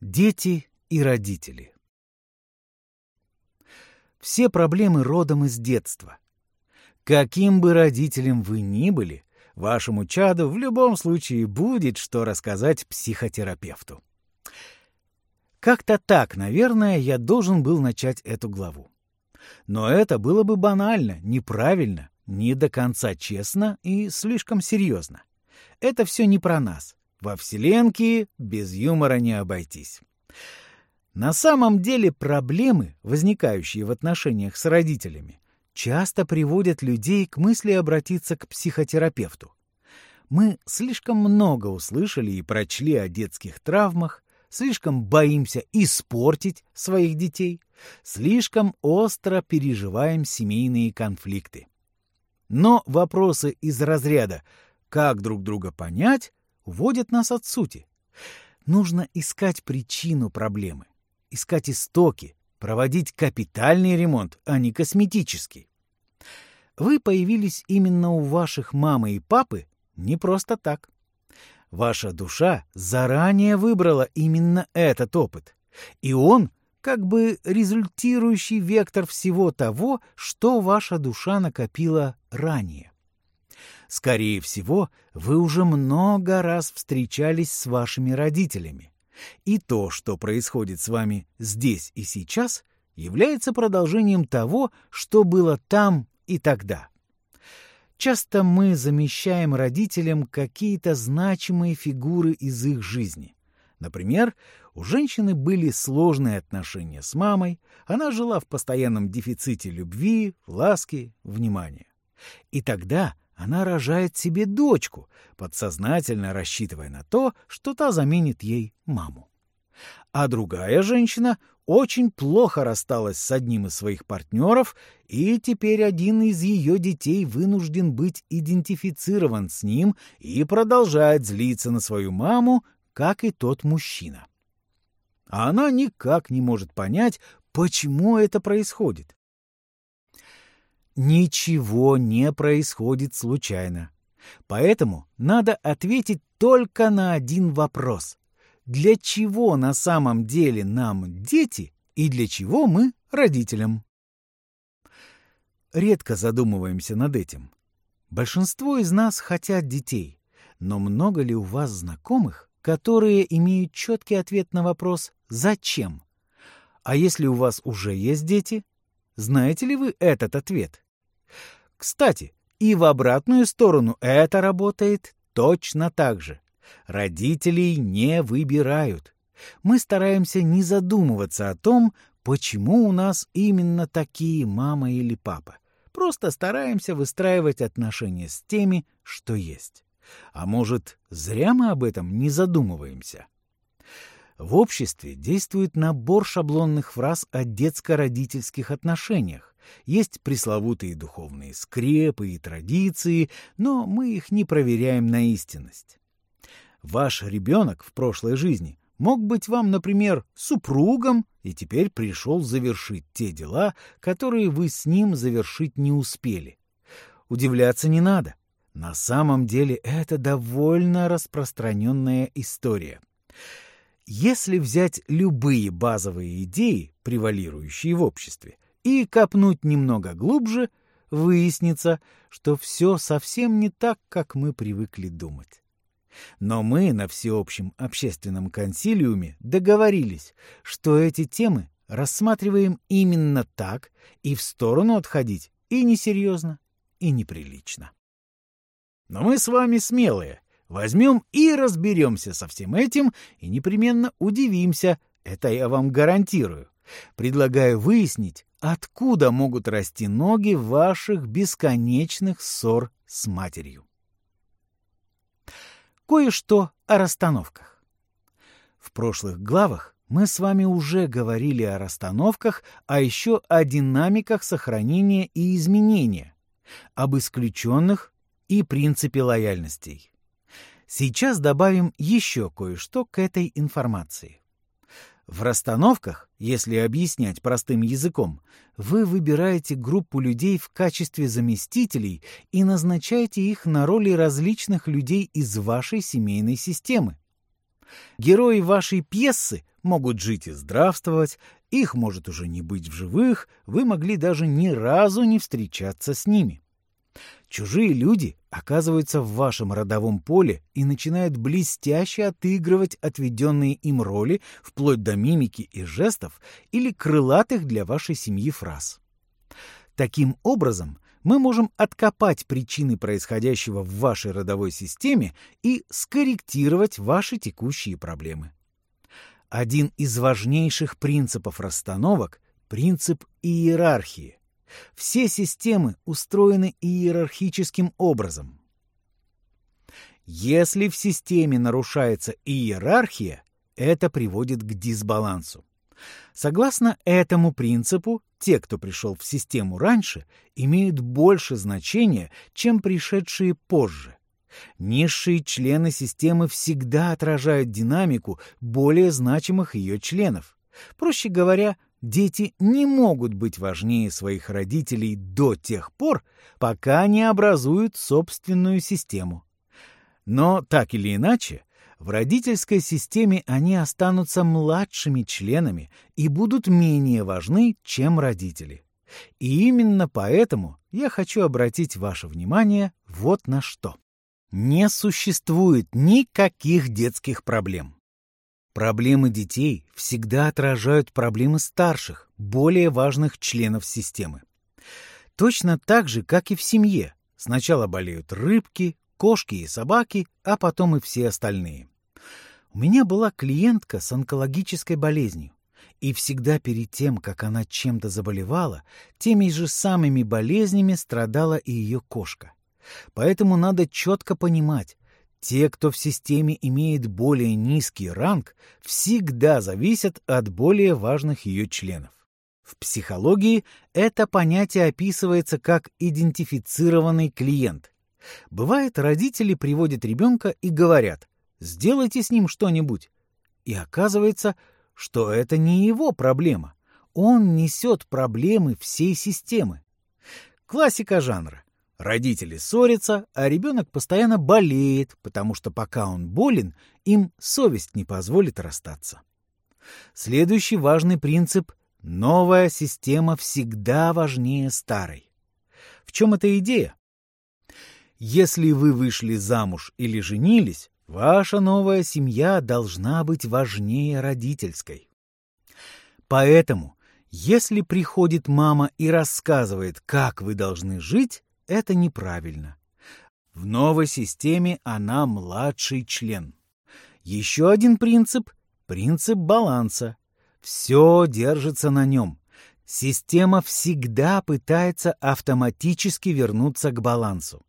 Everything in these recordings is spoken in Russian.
Дети и родители. Все проблемы родом из детства. Каким бы родителем вы ни были, вашему чаду в любом случае будет что рассказать психотерапевту. Как-то так, наверное, я должен был начать эту главу. Но это было бы банально, неправильно, не до конца честно и слишком серьезно. Это все не про нас. Во Вселенке без юмора не обойтись. На самом деле проблемы, возникающие в отношениях с родителями, часто приводят людей к мысли обратиться к психотерапевту. Мы слишком много услышали и прочли о детских травмах, слишком боимся испортить своих детей, слишком остро переживаем семейные конфликты. Но вопросы из разряда «как друг друга понять» уводят нас от сути. Нужно искать причину проблемы, искать истоки, проводить капитальный ремонт, а не косметический. Вы появились именно у ваших мамы и папы не просто так. Ваша душа заранее выбрала именно этот опыт, и он как бы результирующий вектор всего того, что ваша душа накопила ранее. Скорее всего, вы уже много раз встречались с вашими родителями. И то, что происходит с вами здесь и сейчас, является продолжением того, что было там и тогда. Часто мы замещаем родителям какие-то значимые фигуры из их жизни. Например, у женщины были сложные отношения с мамой, она жила в постоянном дефиците любви, ласки, внимания. И тогда она рожает себе дочку, подсознательно рассчитывая на то, что та заменит ей маму. А другая женщина очень плохо рассталась с одним из своих партнеров, и теперь один из ее детей вынужден быть идентифицирован с ним и продолжает злиться на свою маму, как и тот мужчина. А она никак не может понять, почему это происходит. Ничего не происходит случайно. Поэтому надо ответить только на один вопрос. Для чего на самом деле нам дети и для чего мы родителям? Редко задумываемся над этим. Большинство из нас хотят детей, но много ли у вас знакомых, которые имеют четкий ответ на вопрос «Зачем?». А если у вас уже есть дети, знаете ли вы этот ответ? Кстати, и в обратную сторону это работает точно так же. Родителей не выбирают. Мы стараемся не задумываться о том, почему у нас именно такие мама или папа. Просто стараемся выстраивать отношения с теми, что есть. А может, зря мы об этом не задумываемся? В обществе действует набор шаблонных фраз о детско-родительских отношениях. Есть пресловутые духовные скрепы и традиции, но мы их не проверяем на истинность. Ваш ребенок в прошлой жизни мог быть вам, например, супругом и теперь пришел завершить те дела, которые вы с ним завершить не успели. Удивляться не надо. На самом деле это довольно распространенная история. Если взять любые базовые идеи, превалирующие в обществе, и копнуть немного глубже, выяснится, что все совсем не так, как мы привыкли думать. Но мы на всеобщем общественном консилиуме договорились, что эти темы рассматриваем именно так и в сторону отходить и несерьезно, и неприлично. Но мы с вами смелые. Возьмем и разберемся со всем этим и непременно удивимся, это я вам гарантирую. Предлагаю выяснить, откуда могут расти ноги ваших бесконечных ссор с матерью кое-что о расстановках. В прошлых главах мы с вами уже говорили о расстановках, а еще о динамиках сохранения и изменения, об исключенных и принципе лояльностей. Сейчас добавим еще кое-что к этой информации. В расстановках, если объяснять простым языком, вы выбираете группу людей в качестве заместителей и назначаете их на роли различных людей из вашей семейной системы. Герои вашей пьесы могут жить и здравствовать, их может уже не быть в живых, вы могли даже ни разу не встречаться с ними. Чужие люди оказываются в вашем родовом поле и начинают блестяще отыгрывать отведенные им роли вплоть до мимики и жестов или крылатых для вашей семьи фраз. Таким образом, мы можем откопать причины происходящего в вашей родовой системе и скорректировать ваши текущие проблемы. Один из важнейших принципов расстановок – принцип иерархии. Все системы устроены иерархическим образом. Если в системе нарушается иерархия, это приводит к дисбалансу. Согласно этому принципу, те, кто пришел в систему раньше, имеют больше значения, чем пришедшие позже. Низшие члены системы всегда отражают динамику более значимых ее членов. Проще говоря, дети не могут быть важнее своих родителей до тех пор, пока не образуют собственную систему. Но так или иначе, в родительской системе они останутся младшими членами и будут менее важны, чем родители. И именно поэтому я хочу обратить ваше внимание вот на что. Не существует никаких детских проблем. Проблемы детей всегда отражают проблемы старших, более важных членов системы. Точно так же, как и в семье. Сначала болеют рыбки, кошки и собаки, а потом и все остальные. У меня была клиентка с онкологической болезнью, и всегда перед тем, как она чем-то заболевала, теми же самыми болезнями страдала и ее кошка. Поэтому надо четко понимать, те, кто в системе имеет более низкий ранг, всегда зависят от более важных ее членов. В психологии это понятие описывается как идентифицированный клиент. Бывает, родители приводят ребенка и говорят «сделайте с ним что-нибудь». И оказывается, что это не его проблема. Он несет проблемы всей системы. Классика жанра. Родители ссорятся, а ребенок постоянно болеет, потому что пока он болен, им совесть не позволит расстаться. Следующий важный принцип – новая система всегда важнее старой. В чем эта идея? Если вы вышли замуж или женились, ваша новая семья должна быть важнее родительской. Поэтому, если приходит мама и рассказывает, как вы должны жить, это неправильно. В новой системе она младший член. Еще один принцип — принцип баланса. Все держится на нем. Система всегда пытается автоматически вернуться к балансу.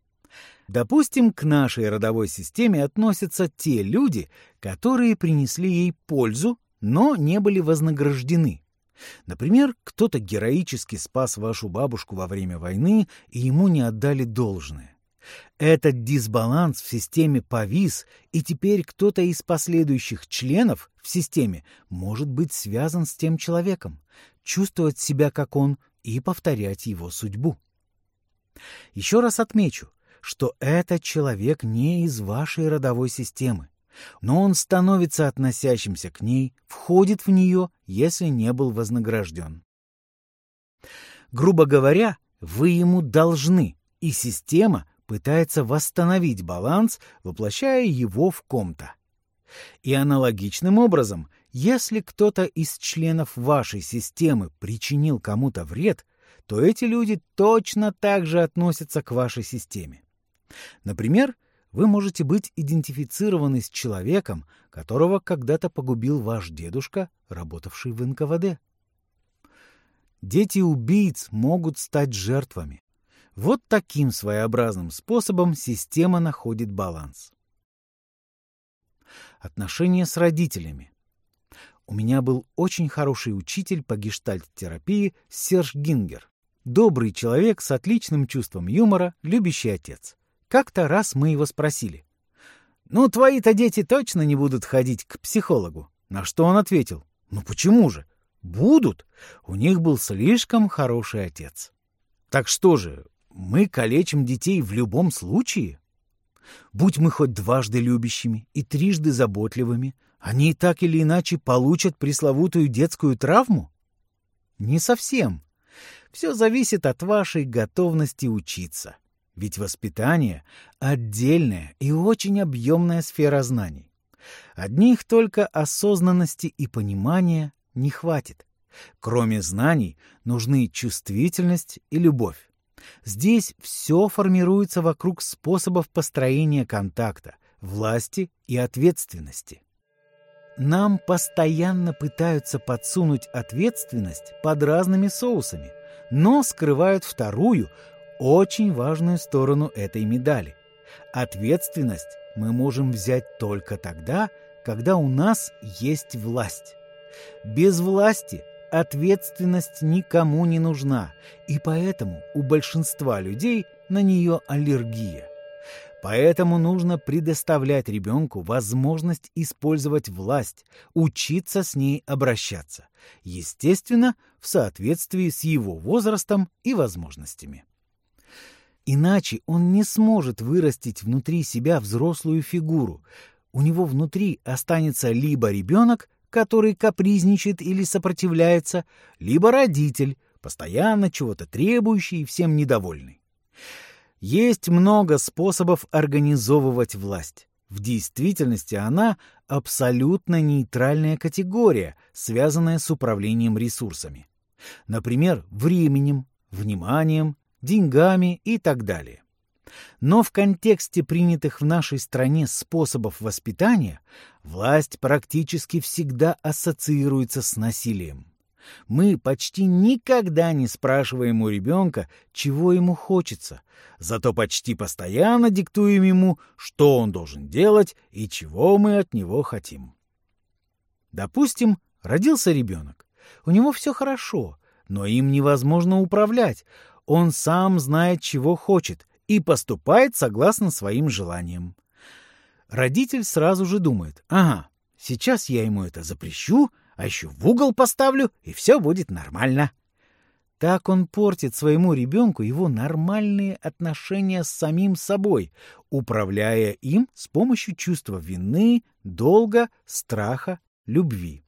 Допустим, к нашей родовой системе относятся те люди, которые принесли ей пользу, но не были вознаграждены. Например, кто-то героически спас вашу бабушку во время войны, и ему не отдали должное. Этот дисбаланс в системе повис, и теперь кто-то из последующих членов в системе может быть связан с тем человеком, чувствовать себя как он и повторять его судьбу. Еще раз отмечу, что этот человек не из вашей родовой системы но он становится относящимся к ней, входит в нее, если не был вознагражден. Грубо говоря, вы ему должны, и система пытается восстановить баланс, воплощая его в ком-то. И аналогичным образом, если кто-то из членов вашей системы причинил кому-то вред, то эти люди точно так же относятся к вашей системе. Например, вы можете быть идентифицированы с человеком, которого когда-то погубил ваш дедушка, работавший в НКВД. Дети убийц могут стать жертвами. Вот таким своеобразным способом система находит баланс. Отношения с родителями. У меня был очень хороший учитель по гештальт-терапии Серж Гингер. Добрый человек с отличным чувством юмора, любящий отец. Как-то раз мы его спросили. «Ну, твои-то дети точно не будут ходить к психологу?» На что он ответил. «Ну почему же? Будут. У них был слишком хороший отец». Так что же, мы калечим детей в любом случае? Будь мы хоть дважды любящими и трижды заботливыми, они так или иначе получат пресловутую детскую травму? Не совсем. Все зависит от вашей готовности учиться. Ведь воспитание — отдельная и очень объемная сфера знаний. Одних только осознанности и понимания не хватит. Кроме знаний нужны чувствительность и любовь. Здесь все формируется вокруг способов построения контакта, власти и ответственности. Нам постоянно пытаются подсунуть ответственность под разными соусами, но скрывают вторую, очень важную сторону этой медали. Ответственность мы можем взять только тогда, когда у нас есть власть. Без власти ответственность никому не нужна, и поэтому у большинства людей на нее аллергия. Поэтому нужно предоставлять ребенку возможность использовать власть, учиться с ней обращаться, естественно, в соответствии с его возрастом и возможностями. Иначе он не сможет вырастить внутри себя взрослую фигуру. У него внутри останется либо ребенок, который капризничает или сопротивляется, либо родитель, постоянно чего-то требующий и всем недовольный. Есть много способов организовывать власть. В действительности она абсолютно нейтральная категория, связанная с управлением ресурсами. Например, временем, вниманием, деньгами и так далее. Но в контексте принятых в нашей стране способов воспитания власть практически всегда ассоциируется с насилием. Мы почти никогда не спрашиваем у ребенка, чего ему хочется, зато почти постоянно диктуем ему, что он должен делать и чего мы от него хотим. Допустим, родился ребенок. У него все хорошо, но им невозможно управлять. Он сам знает, чего хочет, и поступает согласно своим желаниям. Родитель сразу же думает, ага, сейчас я ему это запрещу, а еще в угол поставлю, и все будет нормально. Так он портит своему ребенку его нормальные отношения с самим собой, управляя им с помощью чувства вины, долга, страха, любви.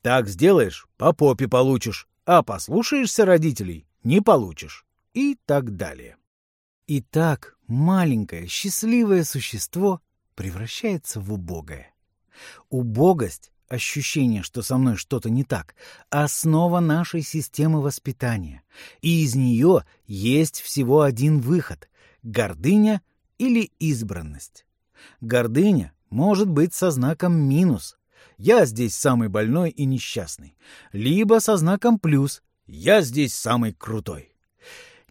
Так сделаешь — по попе получишь, а послушаешься родителей — не получишь. И так далее. И так маленькое счастливое существо превращается в убогое. Убогость ощущение, что со мной что-то не так, основа нашей системы воспитания, и из нее есть всего один выход — гордыня или избранность. Гордыня может быть со знаком минус — я здесь самый больной и несчастный, либо со знаком плюс — я здесь самый крутой.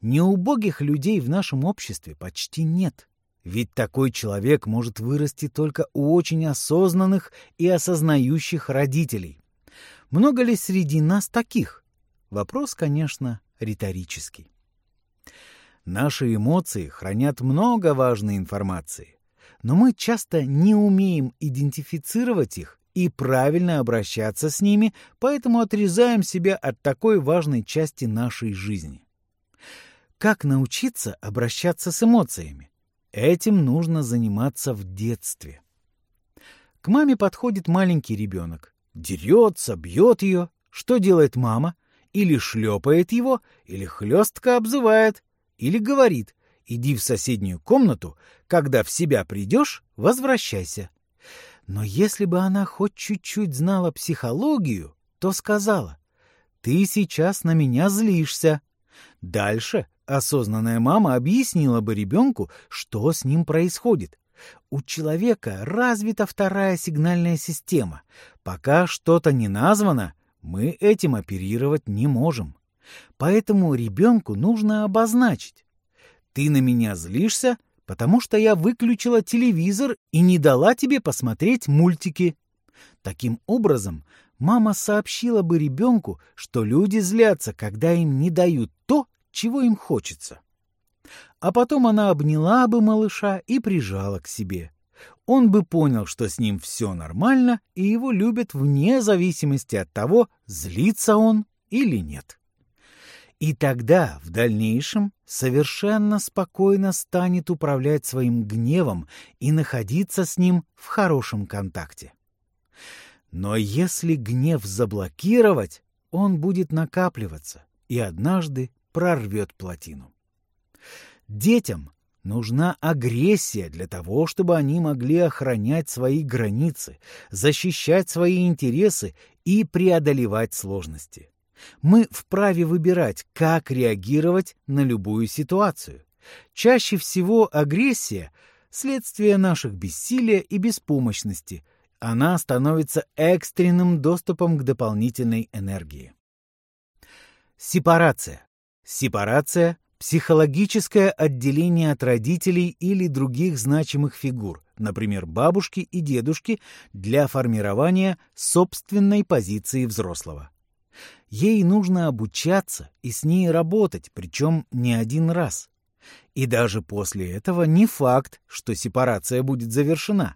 Неубогих людей в нашем обществе почти нет — ведь такой человек может вырасти только у очень осознанных и осознающих родителей. Много ли среди нас таких? Вопрос, конечно, риторический. Наши эмоции хранят много важной информации, но мы часто не умеем идентифицировать их и правильно обращаться с ними, поэтому отрезаем себя от такой важной части нашей жизни. Как научиться обращаться с эмоциями? Этим нужно заниматься в детстве. К маме подходит маленький ребенок. Дерется, бьет ее. Что делает мама? Или шлепает его, или хлестко обзывает, или говорит «иди в соседнюю комнату, когда в себя придешь, возвращайся». Но если бы она хоть чуть-чуть знала психологию, то сказала «ты сейчас на меня злишься». Дальше Осознанная мама объяснила бы ребенку, что с ним происходит. У человека развита вторая сигнальная система. Пока что-то не названо, мы этим оперировать не можем. Поэтому ребенку нужно обозначить. Ты на меня злишься, потому что я выключила телевизор и не дала тебе посмотреть мультики. Таким образом, мама сообщила бы ребенку, что люди злятся, когда им не дают то, чего им хочется. А потом она обняла бы малыша и прижала к себе. Он бы понял, что с ним все нормально, и его любят вне зависимости от того, злится он или нет. И тогда, в дальнейшем, совершенно спокойно станет управлять своим гневом и находиться с ним в хорошем контакте. Но если гнев заблокировать, он будет накапливаться и однажды прорвет плотину. Детям нужна агрессия для того, чтобы они могли охранять свои границы, защищать свои интересы и преодолевать сложности. Мы вправе выбирать, как реагировать на любую ситуацию. Чаще всего агрессия – следствие наших бессилия и беспомощности. Она становится экстренным доступом к дополнительной энергии. Сепарация. Сепарация – психологическое отделение от родителей или других значимых фигур, например, бабушки и дедушки, для формирования собственной позиции взрослого. Ей нужно обучаться и с ней работать, причем не один раз. И даже после этого не факт, что сепарация будет завершена.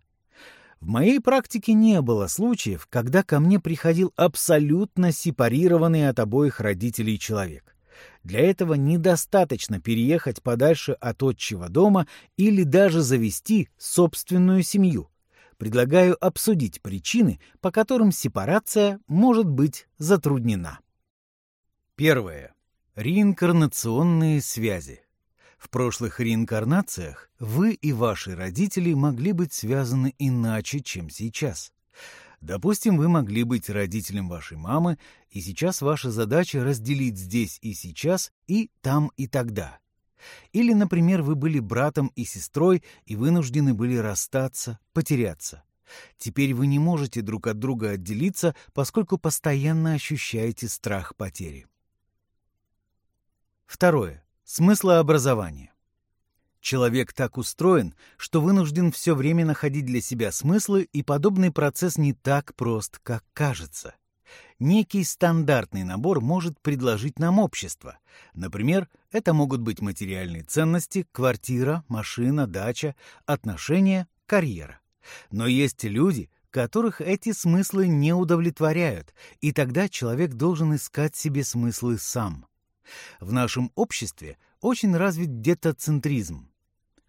В моей практике не было случаев, когда ко мне приходил абсолютно сепарированный от обоих родителей человек. Для этого недостаточно переехать подальше от отчего дома или даже завести собственную семью. Предлагаю обсудить причины, по которым сепарация может быть затруднена. Первое. Реинкарнационные связи. В прошлых реинкарнациях вы и ваши родители могли быть связаны иначе, чем сейчас. Допустим, вы могли быть родителем вашей мамы, и сейчас ваша задача разделить здесь и сейчас, и там и тогда. Или, например, вы были братом и сестрой и вынуждены были расстаться, потеряться. Теперь вы не можете друг от друга отделиться, поскольку постоянно ощущаете страх потери. Второе. Смыслообразование. Человек так устроен, что вынужден все время находить для себя смыслы, и подобный процесс не так прост, как кажется. Некий стандартный набор может предложить нам общество. Например, это могут быть материальные ценности, квартира, машина, дача, отношения, карьера. Но есть люди, которых эти смыслы не удовлетворяют, и тогда человек должен искать себе смыслы сам. В нашем обществе очень развит детоцентризм,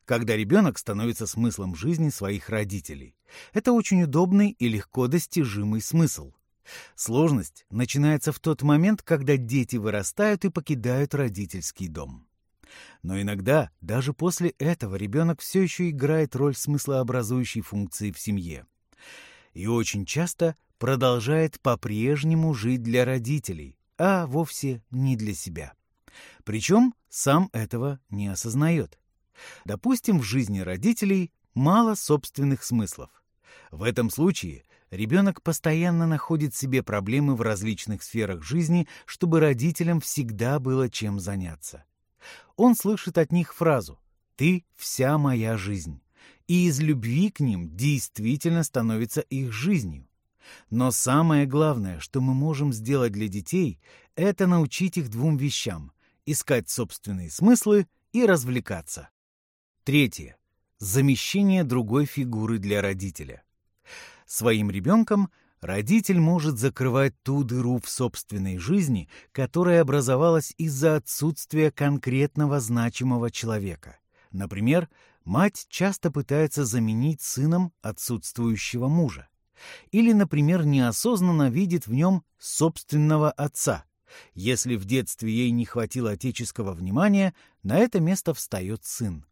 когда ребенок становится смыслом жизни своих родителей. Это очень удобный и легко достижимый смысл. Сложность начинается в тот момент, когда дети вырастают и покидают родительский дом. Но иногда, даже после этого, ребенок все еще играет роль смыслообразующей функции в семье. И очень часто продолжает по-прежнему жить для родителей, а вовсе не для себя. Причем сам этого не осознает. Допустим, в жизни родителей мало собственных смыслов. В этом случае ребенок постоянно находит себе проблемы в различных сферах жизни, чтобы родителям всегда было чем заняться. Он слышит от них фразу «ты вся моя жизнь», и из любви к ним действительно становится их жизнью. Но самое главное, что мы можем сделать для детей, это научить их двум вещам – искать собственные смыслы и развлекаться. Третье. Замещение другой фигуры для родителя. Своим ребенком родитель может закрывать ту дыру в собственной жизни, которая образовалась из-за отсутствия конкретного значимого человека. Например, мать часто пытается заменить сыном отсутствующего мужа. Или, например, неосознанно видит в нем собственного отца. Если в детстве ей не хватило отеческого внимания, на это место встает сын.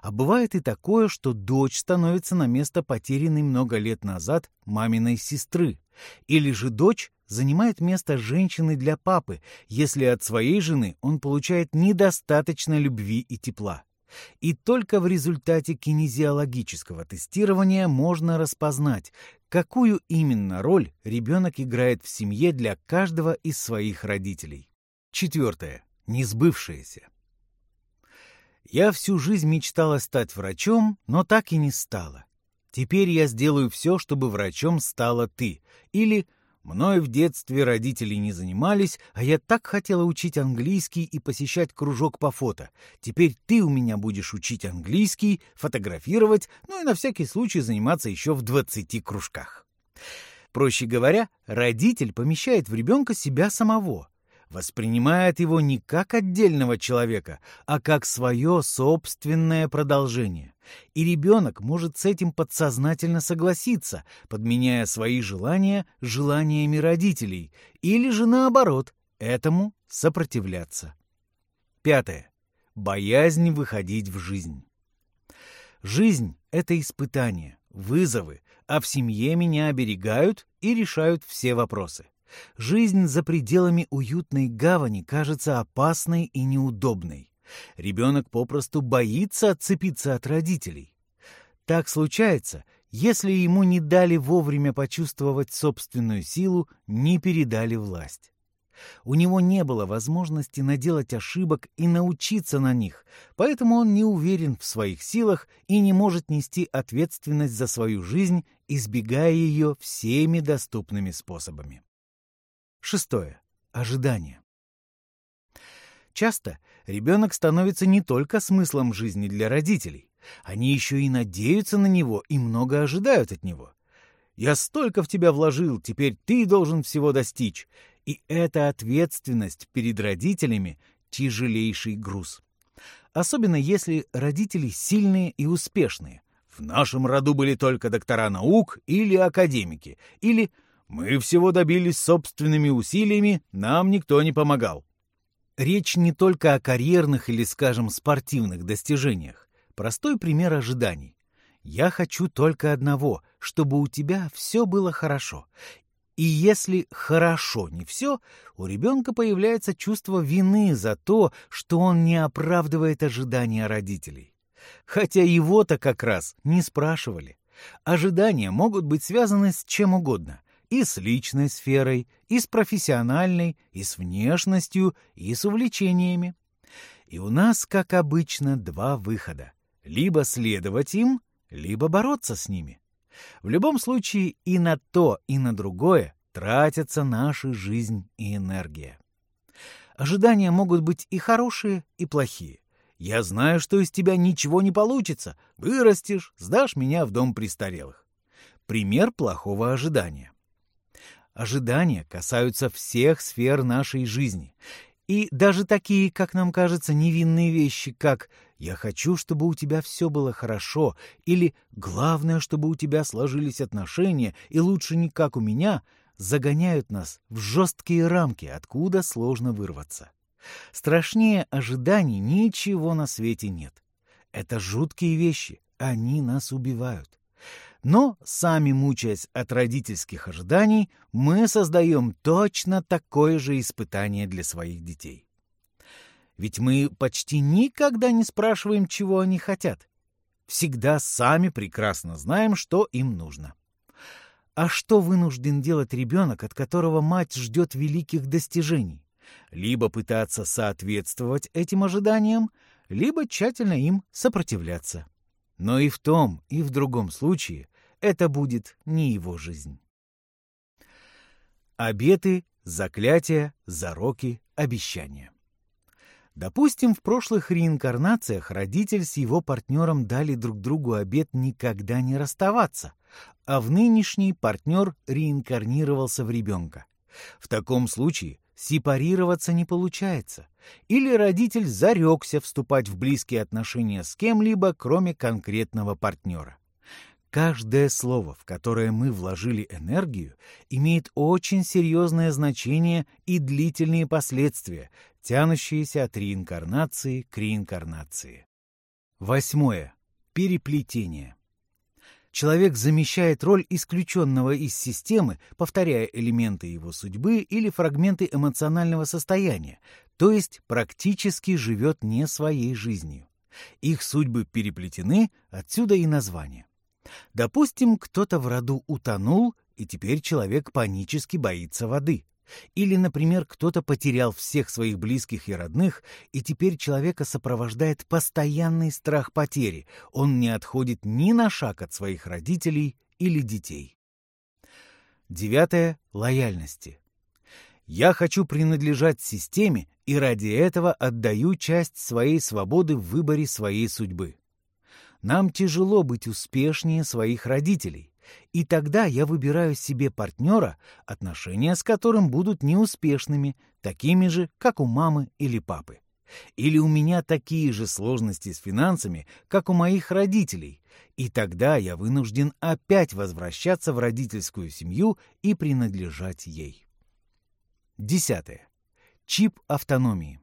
А бывает и такое, что дочь становится на место потерянной много лет назад маминой сестры. Или же дочь занимает место женщины для папы, если от своей жены он получает недостаточно любви и тепла. И только в результате кинезиологического тестирования можно распознать, какую именно роль ребенок играет в семье для каждого из своих родителей. Четвертое. Несбывшееся. Я всю жизнь мечтала стать врачом, но так и не стала. Теперь я сделаю все, чтобы врачом стала ты. Или Мной в детстве родители не занимались, а я так хотела учить английский и посещать кружок по фото. Теперь ты у меня будешь учить английский, фотографировать, ну и на всякий случай заниматься еще в 20 кружках. Проще говоря, родитель помещает в ребенка себя самого, воспринимает его не как отдельного человека, а как свое собственное продолжение. И ребенок может с этим подсознательно согласиться, подменяя свои желания желаниями родителей, или же наоборот, этому сопротивляться. Пятое. Боязнь выходить в жизнь. Жизнь — это испытания, вызовы, а в семье меня оберегают и решают все вопросы. Жизнь за пределами уютной гавани кажется опасной и неудобной. Ребенок попросту боится отцепиться от родителей. Так случается, если ему не дали вовремя почувствовать собственную силу, не передали власть. У него не было возможности наделать ошибок и научиться на них, поэтому он не уверен в своих силах и не может нести ответственность за свою жизнь, избегая ее всеми доступными способами. Шестое. Ожидание. Часто ребенок становится не только смыслом жизни для родителей. Они еще и надеются на него и много ожидают от него. «Я столько в тебя вложил, теперь ты должен всего достичь. И эта ответственность перед родителями — тяжелейший груз. Особенно если родители сильные и успешные. В нашем роду были только доктора наук или академики, или «мы всего добились собственными усилиями, нам никто не помогал». Речь не только о карьерных или, скажем, спортивных достижениях. Простой пример ожиданий. Я хочу только одного, чтобы у тебя все было хорошо. И если хорошо не все, у ребенка появляется чувство вины за то, что он не оправдывает ожидания родителей. Хотя его-то как раз не спрашивали. Ожидания могут быть связаны с чем угодно. И с личной сферой, и с профессиональной, и с внешностью, и с увлечениями. И у нас, как обычно, два выхода. Либо следовать им, либо бороться с ними. В любом случае и на то, и на другое тратятся наша жизнь и энергия. Ожидания могут быть и хорошие, и плохие. Я знаю, что из тебя ничего не получится. Вырастешь, сдашь меня в дом престарелых. Пример плохого ожидания. Ожидания касаются всех сфер нашей жизни. И даже такие, как нам кажется, невинные вещи, как «я хочу, чтобы у тебя все было хорошо» или «главное, чтобы у тебя сложились отношения, и лучше не как у меня», загоняют нас в жесткие рамки, откуда сложно вырваться. Страшнее ожиданий ничего на свете нет. Это жуткие вещи, они нас убивают. Но, сами мучаясь от родительских ожиданий, мы создаем точно такое же испытание для своих детей. Ведь мы почти никогда не спрашиваем, чего они хотят. Всегда сами прекрасно знаем, что им нужно. А что вынужден делать ребенок, от которого мать ждет великих достижений? Либо пытаться соответствовать этим ожиданиям, либо тщательно им сопротивляться. Но и в том, и в другом случае это будет не его жизнь. Обеты, заклятия, зароки, обещания. Допустим, в прошлых реинкарнациях родитель с его партнером дали друг другу обет никогда не расставаться, а в нынешний партнер реинкарнировался в ребенка. В таком случае сепарироваться не получается, или родитель зарекся вступать в близкие отношения с кем-либо, кроме конкретного партнера. Каждое слово, в которое мы вложили энергию, имеет очень серьезное значение и длительные последствия, тянущиеся от реинкарнации к реинкарнации. Восьмое. Переплетение. Человек замещает роль исключенного из системы, повторяя элементы его судьбы или фрагменты эмоционального состояния, то есть практически живет не своей жизнью. Их судьбы переплетены, отсюда и название. Допустим, кто-то в роду утонул, и теперь человек панически боится воды. Или, например, кто-то потерял всех своих близких и родных, и теперь человека сопровождает постоянный страх потери. Он не отходит ни на шаг от своих родителей или детей. Девятое — лояльности. Я хочу принадлежать системе и ради этого отдаю часть своей свободы в выборе своей судьбы. Нам тяжело быть успешнее своих родителей. И тогда я выбираю себе партнера, отношения с которым будут неуспешными, такими же, как у мамы или папы. Или у меня такие же сложности с финансами, как у моих родителей, и тогда я вынужден опять возвращаться в родительскую семью и принадлежать ей. Десятое. Чип автономии.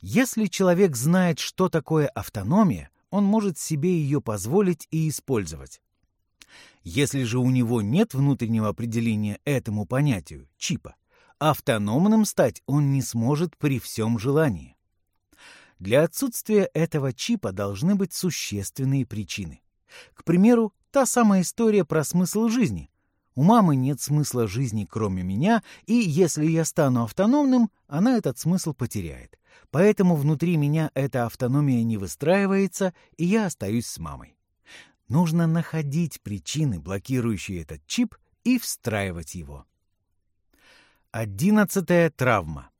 Если человек знает, что такое автономия, он может себе ее позволить и использовать. Если же у него нет внутреннего определения этому понятию, чипа, автономным стать он не сможет при всем желании. Для отсутствия этого чипа должны быть существенные причины. К примеру, та самая история про смысл жизни. У мамы нет смысла жизни, кроме меня, и если я стану автономным, она этот смысл потеряет. Поэтому внутри меня эта автономия не выстраивается, и я остаюсь с мамой. Нужно находить причины, блокирующие этот чип, и встраивать его. Одиннадцатая травма.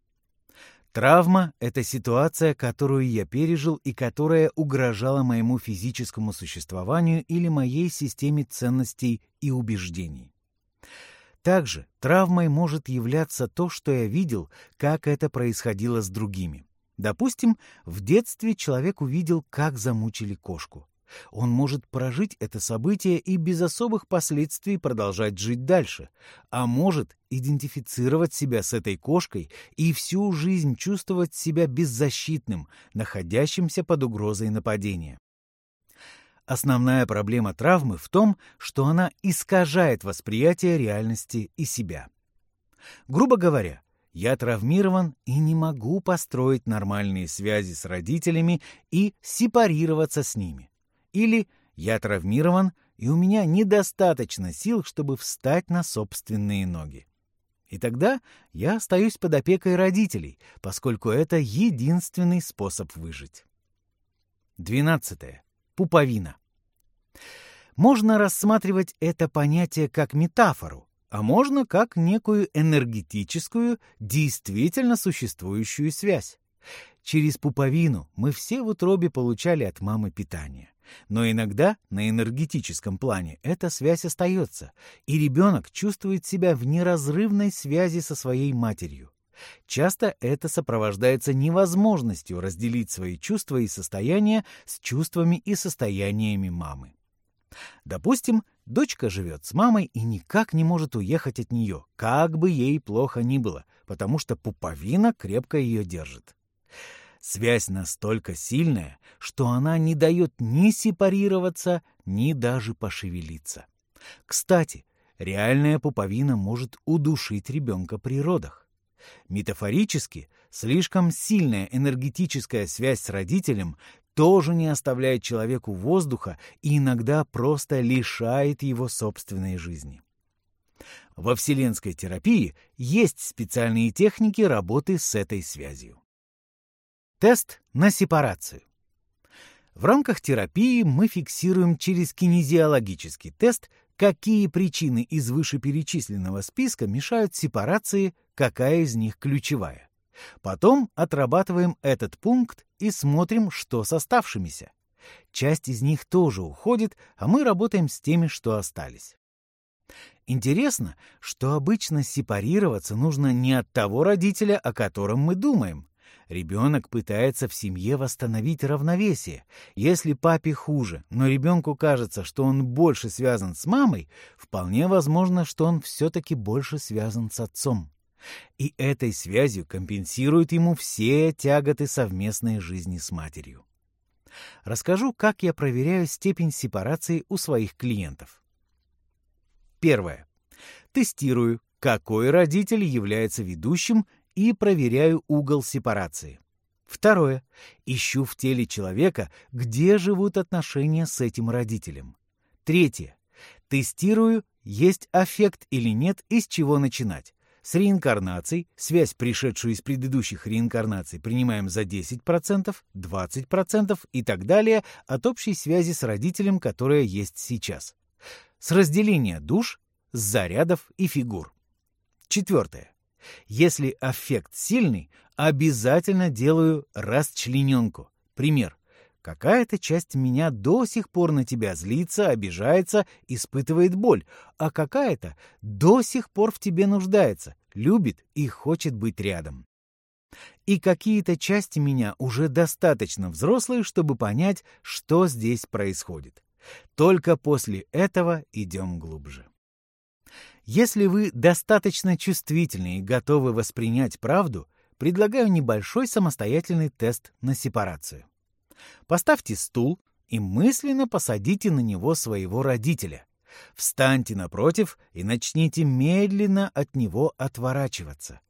Травма — это ситуация, которую я пережил и которая угрожала моему физическому существованию или моей системе ценностей и убеждений. Также травмой может являться то, что я видел, как это происходило с другими. Допустим, в детстве человек увидел, как замучили кошку. Он может прожить это событие и без особых последствий продолжать жить дальше, а может идентифицировать себя с этой кошкой и всю жизнь чувствовать себя беззащитным, находящимся под угрозой нападения. Основная проблема травмы в том, что она искажает восприятие реальности и себя. Грубо говоря, я травмирован и не могу построить нормальные связи с родителями и сепарироваться с ними. Или я травмирован, и у меня недостаточно сил, чтобы встать на собственные ноги. И тогда я остаюсь под опекой родителей, поскольку это единственный способ выжить. Двенадцатое. Пуповина. Можно рассматривать это понятие как метафору, а можно как некую энергетическую, действительно существующую связь. Через пуповину мы все в утробе получали от мамы питание. Но иногда на энергетическом плане эта связь остается, и ребенок чувствует себя в неразрывной связи со своей матерью. Часто это сопровождается невозможностью разделить свои чувства и состояния с чувствами и состояниями мамы. Допустим, дочка живет с мамой и никак не может уехать от нее, как бы ей плохо ни было, потому что пуповина крепко ее держит. Связь настолько сильная, что она не дает ни сепарироваться, ни даже пошевелиться. Кстати, реальная пуповина может удушить ребенка при родах. Метафорически, слишком сильная энергетическая связь с родителем тоже не оставляет человеку воздуха и иногда просто лишает его собственной жизни. Во вселенской терапии есть специальные техники работы с этой связью. Тест на сепарацию. В рамках терапии мы фиксируем через кинезиологический тест, какие причины из вышеперечисленного списка мешают сепарации, какая из них ключевая. Потом отрабатываем этот пункт и смотрим, что с оставшимися. Часть из них тоже уходит, а мы работаем с теми, что остались. Интересно, что обычно сепарироваться нужно не от того родителя, о котором мы думаем, Ребенок пытается в семье восстановить равновесие. Если папе хуже, но ребенку кажется, что он больше связан с мамой, вполне возможно, что он все-таки больше связан с отцом. И этой связью компенсирует ему все тяготы совместной жизни с матерью. Расскажу, как я проверяю степень сепарации у своих клиентов. Первое. Тестирую, какой родитель является ведущим и проверяю угол сепарации. Второе. Ищу в теле человека, где живут отношения с этим родителем. Третье. Тестирую, есть аффект или нет и с чего начинать. С реинкарнацией, связь, пришедшую из предыдущих реинкарнаций, принимаем за 10%, 20% и так далее от общей связи с родителем, которая есть сейчас. С разделения душ, с зарядов и фигур. Четвертое. Если аффект сильный, обязательно делаю расчлененку. Пример. Какая-то часть меня до сих пор на тебя злится, обижается, испытывает боль, а какая-то до сих пор в тебе нуждается, любит и хочет быть рядом. И какие-то части меня уже достаточно взрослые, чтобы понять, что здесь происходит. Только после этого идем глубже. Если вы достаточно чувствительны и готовы воспринять правду, предлагаю небольшой самостоятельный тест на сепарацию. Поставьте стул и мысленно посадите на него своего родителя. Встаньте напротив и начните медленно от него отворачиваться.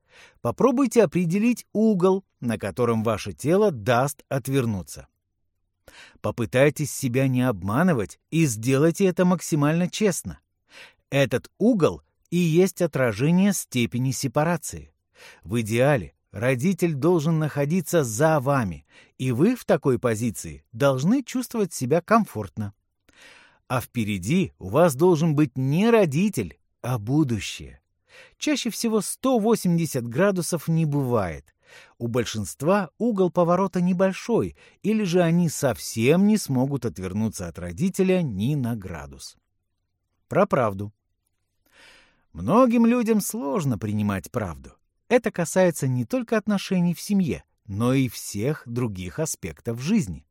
Попробуйте определить угол, на котором ваше тело даст отвернуться. Попытайтесь себя не обманывать и сделайте это максимально честно. Этот угол и есть отражение степени сепарации. В идеале родитель должен находиться за вами, и вы в такой позиции должны чувствовать себя комфортно. А впереди у вас должен быть не родитель, а будущее. Чаще всего 180 градусов не бывает. У большинства угол поворота небольшой, или же они совсем не смогут отвернуться от родителя ни на градус. Про правду. Многим людям сложно принимать правду. Это касается не только отношений в семье, но и всех других аспектов жизни.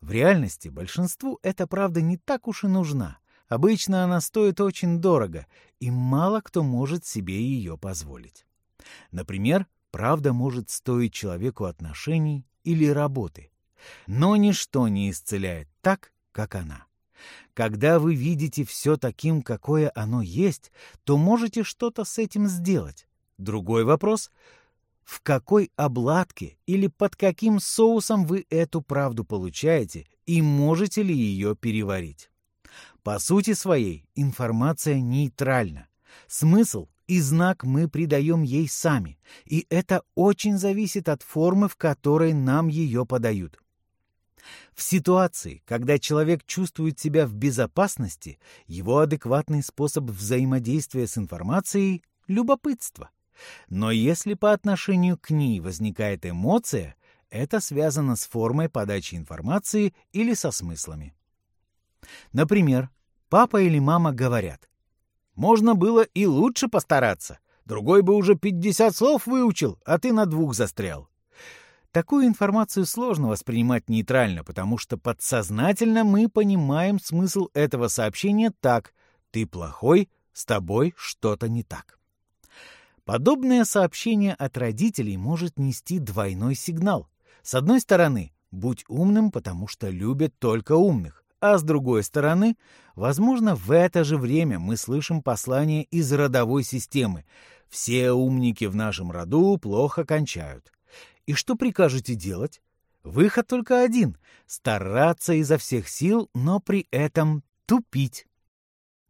В реальности большинству эта правда не так уж и нужна. Обычно она стоит очень дорого, и мало кто может себе ее позволить. Например, правда может стоить человеку отношений или работы. Но ничто не исцеляет так, как она. Когда вы видите все таким, какое оно есть, то можете что-то с этим сделать. Другой вопрос — в какой обладке или под каким соусом вы эту правду получаете и можете ли ее переварить? По сути своей информация нейтральна. Смысл и знак мы придаем ей сами, и это очень зависит от формы, в которой нам ее подают. В ситуации, когда человек чувствует себя в безопасности, его адекватный способ взаимодействия с информацией — любопытство. Но если по отношению к ней возникает эмоция, это связано с формой подачи информации или со смыслами. Например, папа или мама говорят, «Можно было и лучше постараться. Другой бы уже 50 слов выучил, а ты на двух застрял». Такую информацию сложно воспринимать нейтрально, потому что подсознательно мы понимаем смысл этого сообщения так «ты плохой, с тобой что-то не так». Подобное сообщение от родителей может нести двойной сигнал. С одной стороны, будь умным, потому что любят только умных, а с другой стороны, возможно, в это же время мы слышим послание из родовой системы. Все умники в нашем роду плохо кончают. И что прикажете делать? Выход только один — стараться изо всех сил, но при этом тупить.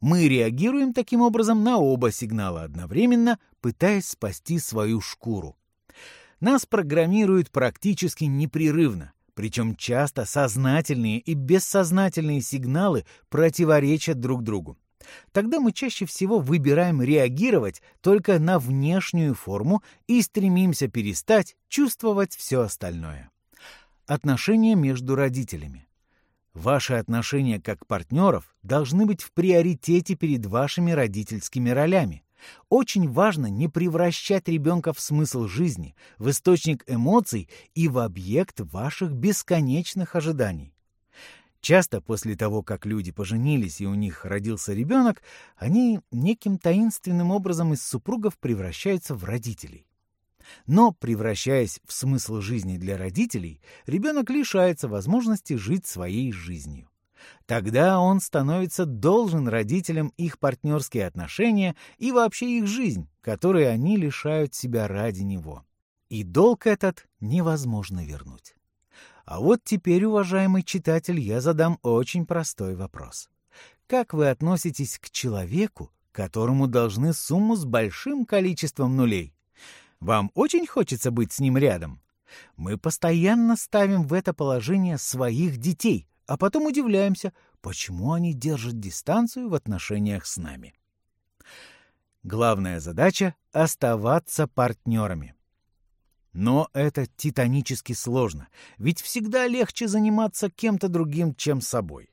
Мы реагируем таким образом на оба сигнала одновременно, пытаясь спасти свою шкуру. Нас программируют практически непрерывно, причем часто сознательные и бессознательные сигналы противоречат друг другу. Тогда мы чаще всего выбираем реагировать только на внешнюю форму и стремимся перестать чувствовать все остальное. Отношения между родителями. Ваши отношения как партнеров должны быть в приоритете перед вашими родительскими ролями. Очень важно не превращать ребенка в смысл жизни, в источник эмоций и в объект ваших бесконечных ожиданий. Часто после того, как люди поженились и у них родился ребенок, они неким таинственным образом из супругов превращаются в родителей. Но, превращаясь в смысл жизни для родителей, ребенок лишается возможности жить своей жизнью. Тогда он становится должен родителям их партнерские отношения и вообще их жизнь, которой они лишают себя ради него. И долг этот невозможно вернуть. А вот теперь, уважаемый читатель, я задам очень простой вопрос. Как вы относитесь к человеку, которому должны сумму с большим количеством нулей? Вам очень хочется быть с ним рядом? Мы постоянно ставим в это положение своих детей, а потом удивляемся, почему они держат дистанцию в отношениях с нами. Главная задача — оставаться партнерами. Но это титанически сложно, ведь всегда легче заниматься кем-то другим, чем собой.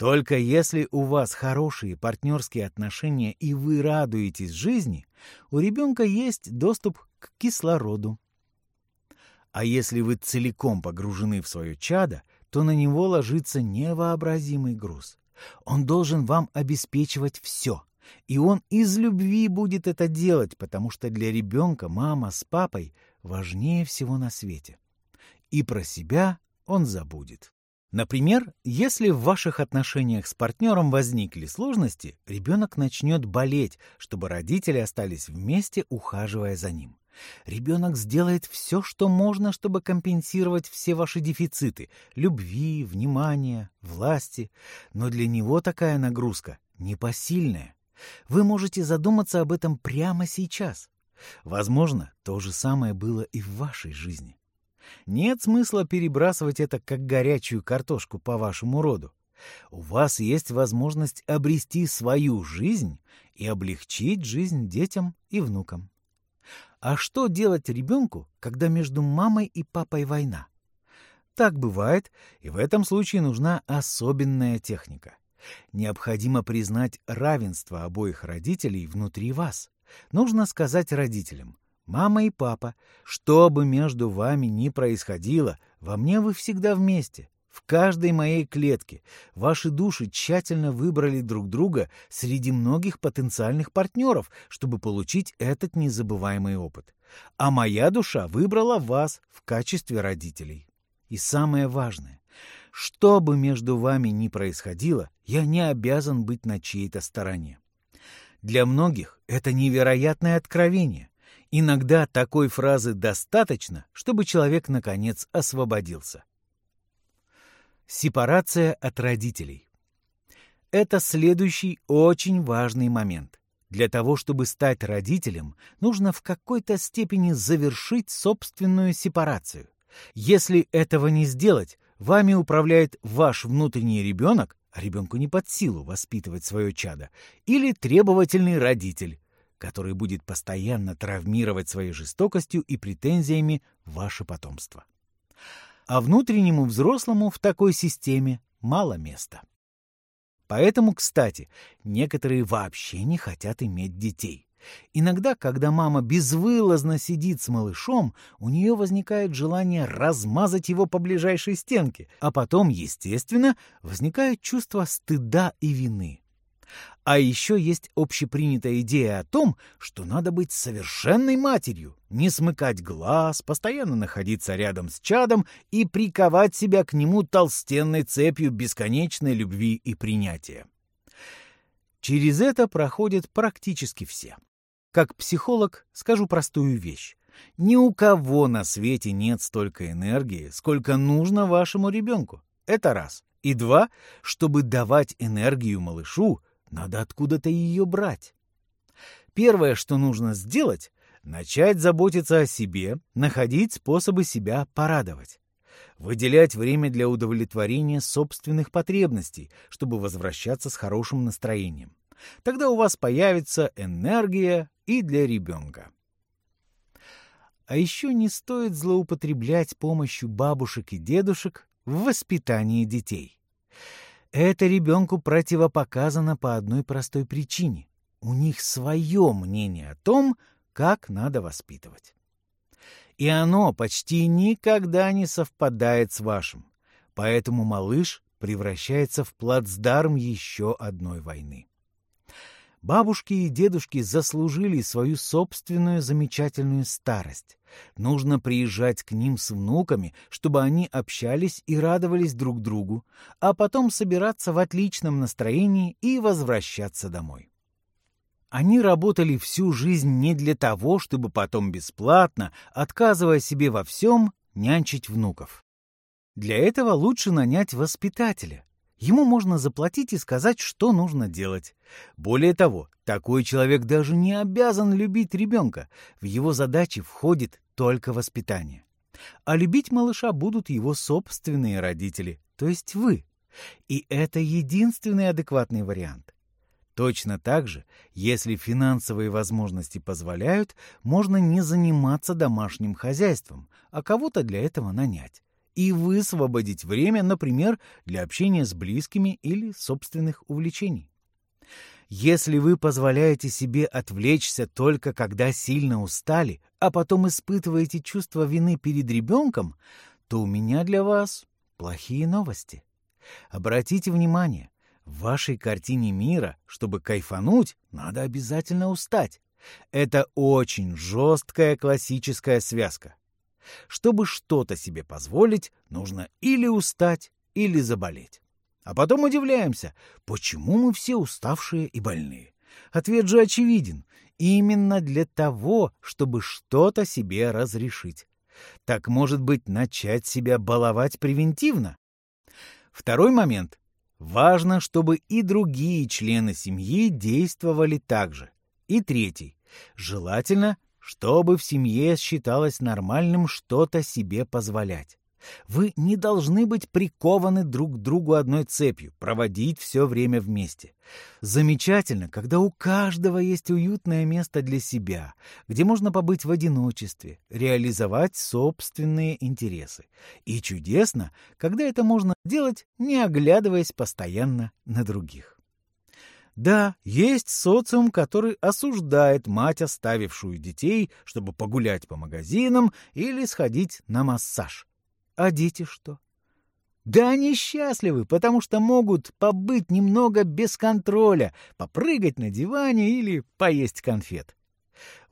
Только если у вас хорошие партнерские отношения и вы радуетесь жизни, у ребенка есть доступ к кислороду. А если вы целиком погружены в свое чадо, то на него ложится невообразимый груз. Он должен вам обеспечивать все. И он из любви будет это делать, потому что для ребенка мама с папой важнее всего на свете. И про себя он забудет. Например, если в ваших отношениях с партнером возникли сложности, ребенок начнет болеть, чтобы родители остались вместе, ухаживая за ним. Ребенок сделает все, что можно, чтобы компенсировать все ваши дефициты — любви, внимания, власти. Но для него такая нагрузка непосильная. Вы можете задуматься об этом прямо сейчас. Возможно, то же самое было и в вашей жизни. Нет смысла перебрасывать это как горячую картошку по вашему роду. У вас есть возможность обрести свою жизнь и облегчить жизнь детям и внукам. А что делать ребенку, когда между мамой и папой война? Так бывает, и в этом случае нужна особенная техника. Необходимо признать равенство обоих родителей внутри вас. Нужно сказать родителям, Мама и папа, что бы между вами ни происходило, во мне вы всегда вместе. В каждой моей клетке ваши души тщательно выбрали друг друга среди многих потенциальных партнеров, чтобы получить этот незабываемый опыт. А моя душа выбрала вас в качестве родителей. И самое важное, что бы между вами ни происходило, я не обязан быть на чьей-то стороне. Для многих это невероятное откровение. Иногда такой фразы достаточно, чтобы человек, наконец, освободился. Сепарация от родителей. Это следующий очень важный момент. Для того, чтобы стать родителем, нужно в какой-то степени завершить собственную сепарацию. Если этого не сделать, вами управляет ваш внутренний ребенок, а ребенку не под силу воспитывать свое чадо, или требовательный родитель, который будет постоянно травмировать своей жестокостью и претензиями ваше потомство. А внутреннему взрослому в такой системе мало места. Поэтому, кстати, некоторые вообще не хотят иметь детей. Иногда, когда мама безвылазно сидит с малышом, у нее возникает желание размазать его по ближайшей стенке, а потом, естественно, возникает чувство стыда и вины. А еще есть общепринятая идея о том, что надо быть совершенной матерью, не смыкать глаз, постоянно находиться рядом с чадом и приковать себя к нему толстенной цепью бесконечной любви и принятия. Через это проходят практически все. Как психолог скажу простую вещь. Ни у кого на свете нет столько энергии, сколько нужно вашему ребенку. Это раз. И два, чтобы давать энергию малышу, надо откуда-то ее брать. Первое, что нужно сделать, начать заботиться о себе, находить способы себя порадовать. Выделять время для удовлетворения собственных потребностей, чтобы возвращаться с хорошим настроением. Тогда у вас появится энергия и для ребенка. А еще не стоит злоупотреблять помощью бабушек и дедушек в воспитании детей. Это ребенку противопоказано по одной простой причине. У них свое мнение о том, как надо воспитывать. И оно почти никогда не совпадает с вашим. Поэтому малыш превращается в плацдарм еще одной войны. Бабушки и дедушки заслужили свою собственную замечательную старость. Нужно приезжать к ним с внуками, чтобы они общались и радовались друг другу, а потом собираться в отличном настроении и возвращаться домой. Они работали всю жизнь не для того, чтобы потом бесплатно, отказывая себе во всем, нянчить внуков. Для этого лучше нанять воспитателя, Ему можно заплатить и сказать, что нужно делать. Более того, такой человек даже не обязан любить ребенка. В его задачи входит только воспитание. А любить малыша будут его собственные родители, то есть вы. И это единственный адекватный вариант. Точно так же, если финансовые возможности позволяют, можно не заниматься домашним хозяйством, а кого-то для этого нанять и высвободить время, например, для общения с близкими или собственных увлечений. Если вы позволяете себе отвлечься только когда сильно устали, а потом испытываете чувство вины перед ребенком, то у меня для вас плохие новости. Обратите внимание, в вашей картине мира, чтобы кайфануть, надо обязательно устать. Это очень жесткая классическая связка. Чтобы что-то себе позволить, нужно или устать, или заболеть. А потом удивляемся, почему мы все уставшие и больные. Ответ же очевиден. Именно для того, чтобы что-то себе разрешить. Так, может быть, начать себя баловать превентивно? Второй момент. Важно, чтобы и другие члены семьи действовали так же. И третий. Желательно, чтобы в семье считалось нормальным что-то себе позволять. Вы не должны быть прикованы друг к другу одной цепью, проводить все время вместе. Замечательно, когда у каждого есть уютное место для себя, где можно побыть в одиночестве, реализовать собственные интересы. И чудесно, когда это можно делать, не оглядываясь постоянно на других. Да, есть социум, который осуждает мать, оставившую детей, чтобы погулять по магазинам или сходить на массаж. А дети что? Да они счастливы, потому что могут побыть немного без контроля, попрыгать на диване или поесть конфет.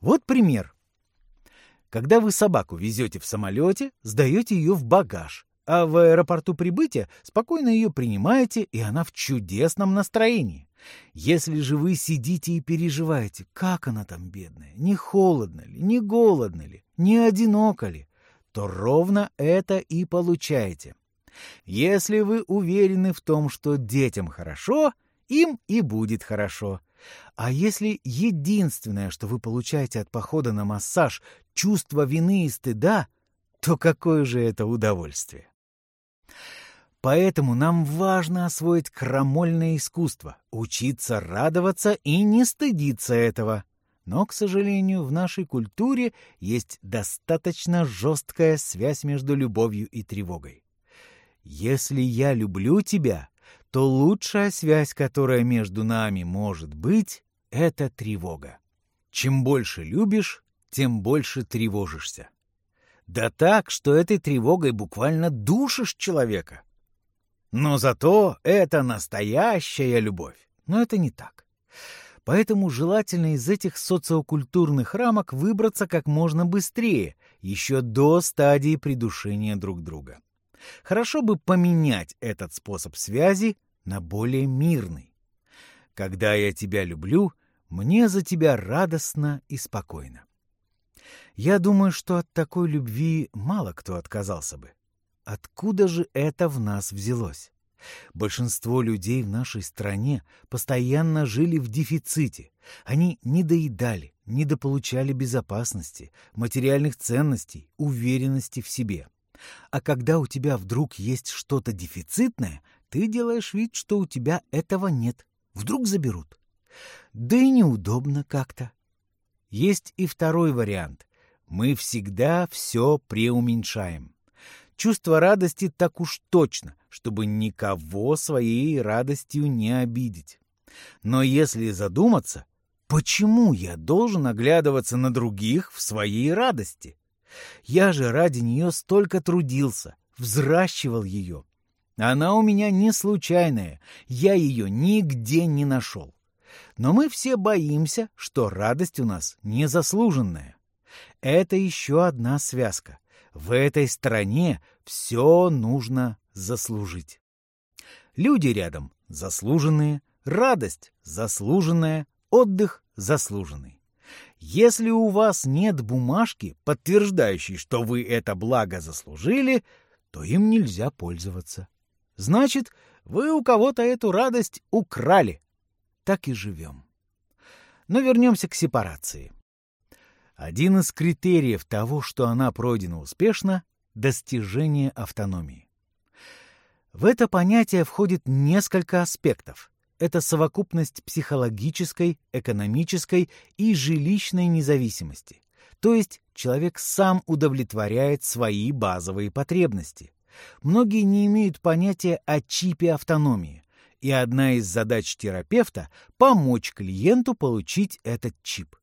Вот пример. Когда вы собаку везете в самолете, сдаете ее в багаж, а в аэропорту прибытия спокойно ее принимаете, и она в чудесном настроении. Если же вы сидите и переживаете, как она там бедная, не холодно ли, не голодно ли, не одиноко ли, то ровно это и получаете. Если вы уверены в том, что детям хорошо, им и будет хорошо. А если единственное, что вы получаете от похода на массаж, чувство вины и стыда, то какое же это удовольствие? Поэтому нам важно освоить крамольное искусство, учиться радоваться и не стыдиться этого. Но, к сожалению, в нашей культуре есть достаточно жесткая связь между любовью и тревогой. Если я люблю тебя, то лучшая связь, которая между нами может быть, — это тревога. Чем больше любишь, тем больше тревожишься. Да так, что этой тревогой буквально душишь человека. Но зато это настоящая любовь. Но это не так. Поэтому желательно из этих социокультурных рамок выбраться как можно быстрее, еще до стадии придушения друг друга. Хорошо бы поменять этот способ связи на более мирный. Когда я тебя люблю, мне за тебя радостно и спокойно. Я думаю, что от такой любви мало кто отказался бы. Откуда же это в нас взялось? Большинство людей в нашей стране постоянно жили в дефиците. Они не доедали, недополучали безопасности, материальных ценностей, уверенности в себе. А когда у тебя вдруг есть что-то дефицитное, ты делаешь вид, что у тебя этого нет. Вдруг заберут. Да и неудобно как-то. Есть и второй вариант. Мы всегда все преуменьшаем. Чувство радости так уж точно, чтобы никого своей радостью не обидеть. Но если задуматься, почему я должен оглядываться на других в своей радости? Я же ради нее столько трудился, взращивал ее. Она у меня не случайная, я ее нигде не нашел. Но мы все боимся, что радость у нас незаслуженная. Это еще одна связка — в этой стране все нужно заслужить. Люди рядом заслуженные, радость заслуженная, отдых заслуженный. Если у вас нет бумажки, подтверждающей, что вы это благо заслужили, то им нельзя пользоваться. Значит, вы у кого-то эту радость украли. Так и живем. Но вернемся к сепарации. Один из критериев того, что она пройдена успешно — достижение автономии. В это понятие входит несколько аспектов. Это совокупность психологической, экономической и жилищной независимости. То есть человек сам удовлетворяет свои базовые потребности. Многие не имеют понятия о чипе автономии. И одна из задач терапевта — помочь клиенту получить этот чип.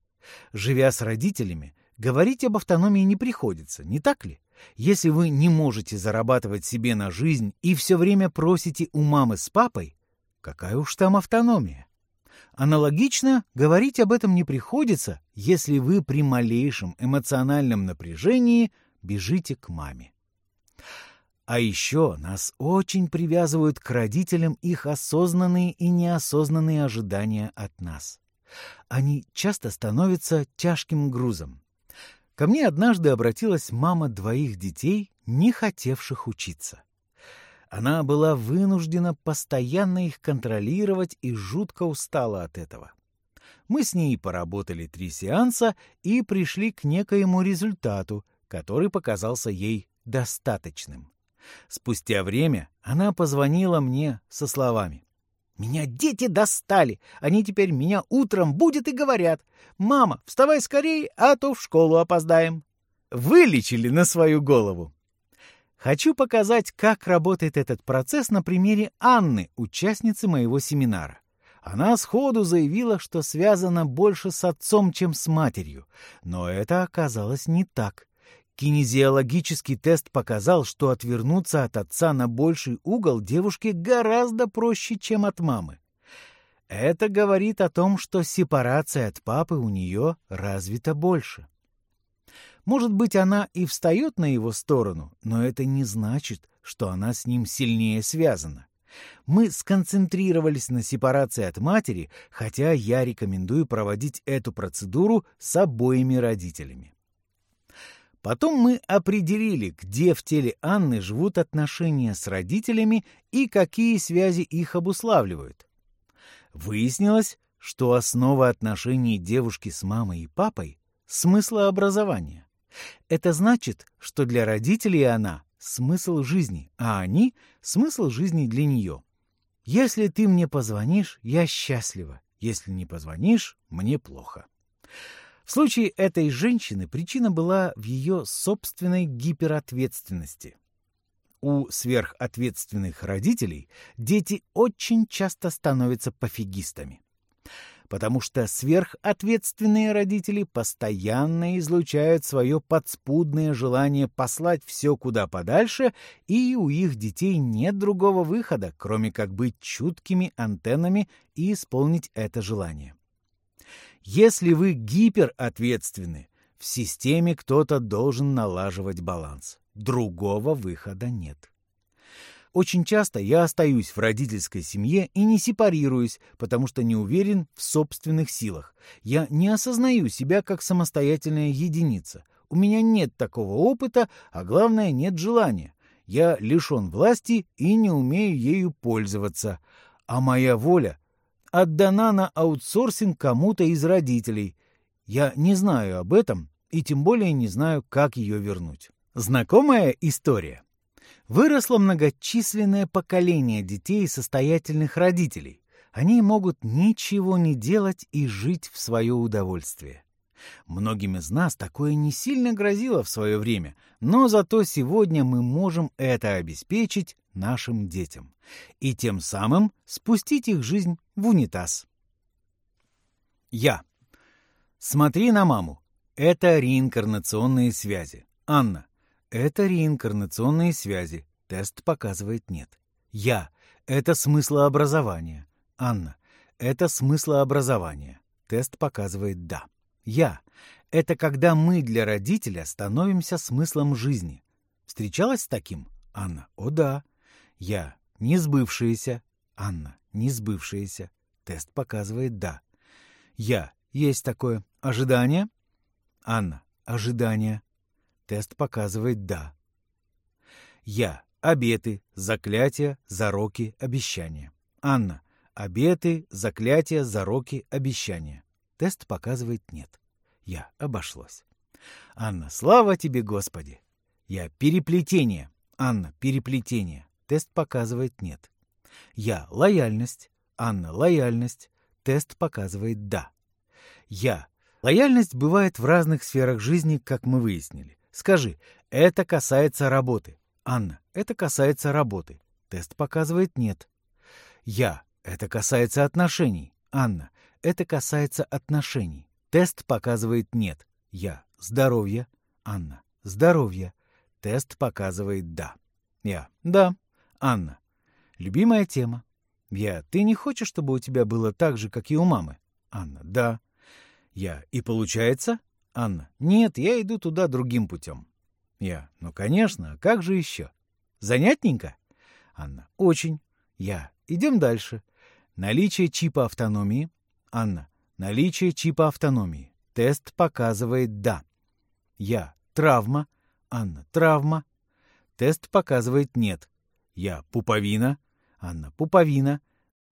Живя с родителями, говорить об автономии не приходится, не так ли? Если вы не можете зарабатывать себе на жизнь и все время просите у мамы с папой, какая уж там автономия? Аналогично, говорить об этом не приходится, если вы при малейшем эмоциональном напряжении бежите к маме. А еще нас очень привязывают к родителям их осознанные и неосознанные ожидания от нас. Они часто становятся тяжким грузом. Ко мне однажды обратилась мама двоих детей, не хотевших учиться. Она была вынуждена постоянно их контролировать и жутко устала от этого. Мы с ней поработали три сеанса и пришли к некоему результату, который показался ей достаточным. Спустя время она позвонила мне со словами. «Меня дети достали! Они теперь меня утром будут и говорят. Мама, вставай скорее, а то в школу опоздаем». Вылечили на свою голову. Хочу показать, как работает этот процесс на примере Анны, участницы моего семинара. Она сходу заявила, что связана больше с отцом, чем с матерью, но это оказалось не так. Кинезиологический тест показал, что отвернуться от отца на больший угол девушке гораздо проще, чем от мамы. Это говорит о том, что сепарация от папы у нее развита больше. Может быть, она и встает на его сторону, но это не значит, что она с ним сильнее связана. Мы сконцентрировались на сепарации от матери, хотя я рекомендую проводить эту процедуру с обоими родителями. Потом мы определили, где в теле Анны живут отношения с родителями и какие связи их обуславливают. Выяснилось, что основа отношений девушки с мамой и папой — смыслообразование. Это значит, что для родителей она — смысл жизни, а они — смысл жизни для нее. Если ты мне позвонишь, я счастлива. Если не позвонишь, мне плохо. В случае этой женщины причина была в ее собственной гиперответственности. У сверхответственных родителей дети очень часто становятся пофигистами потому что сверхответственные родители постоянно излучают свое подспудное желание послать все куда подальше, и у их детей нет другого выхода, кроме как быть чуткими антеннами и исполнить это желание. Если вы гиперответственны, в системе кто-то должен налаживать баланс. Другого выхода нет. Очень часто я остаюсь в родительской семье и не сепарируюсь, потому что не уверен в собственных силах. Я не осознаю себя как самостоятельная единица. У меня нет такого опыта, а главное, нет желания. Я лишен власти и не умею ею пользоваться. А моя воля отдана на аутсорсинг кому-то из родителей. Я не знаю об этом и тем более не знаю, как ее вернуть. Знакомая история? Выросло многочисленное поколение детей состоятельных родителей. Они могут ничего не делать и жить в свое удовольствие. Многим из нас такое не сильно грозило в свое время, но зато сегодня мы можем это обеспечить нашим детям и тем самым спустить их жизнь в унитаз. Я. Смотри на маму. Это реинкарнационные связи. Анна. Это реинкарнационные связи. Тест показывает нет. Я. Это смыслообразование. Анна. Это смыслообразование. Тест показывает да. Я. Это когда мы для родителя становимся смыслом жизни. Встречалась с таким? Анна. О да. Я. Не сбывшиеся. Анна. Не сбывшиеся. Тест показывает да. Я. Есть такое. Ожидание? Анна. Ожидание. Тест показывает «да». Я. Обеты, заклятия, зароки, обещания. Анна. Обеты, заклятия, зароки, обещания. Тест показывает «нет». Я. Обошлось. Анна. Слава тебе, Господи! Я. Переплетение. Анна. Переплетение. Тест показывает «нет». Я. Лояльность. Анна. Лояльность. Тест показывает «да». Я. Лояльность бывает в разных сферах жизни, как мы выяснили. Скажи, это касается работы. Анна, это касается работы. Тест показывает нет. Я. Это касается отношений. Анна. Это касается отношений. Тест показывает нет. Я. Здоровье. Анна. Здоровье. Тест показывает да. Я. Да. Анна. Любимая тема. Я. Ты не хочешь, чтобы у тебя было так же, как и у мамы? Анна. Да. Я. И получается? Анна. Нет, я иду туда другим путем. Я. Ну, конечно, а как же еще? Занятненько? Анна. Очень. Я. Идем дальше. Наличие чипа автономии. Анна. Наличие чипа автономии. Тест показывает «да». Я. Травма. Анна. Травма. Тест показывает «нет». Я. Пуповина. Анна. Пуповина.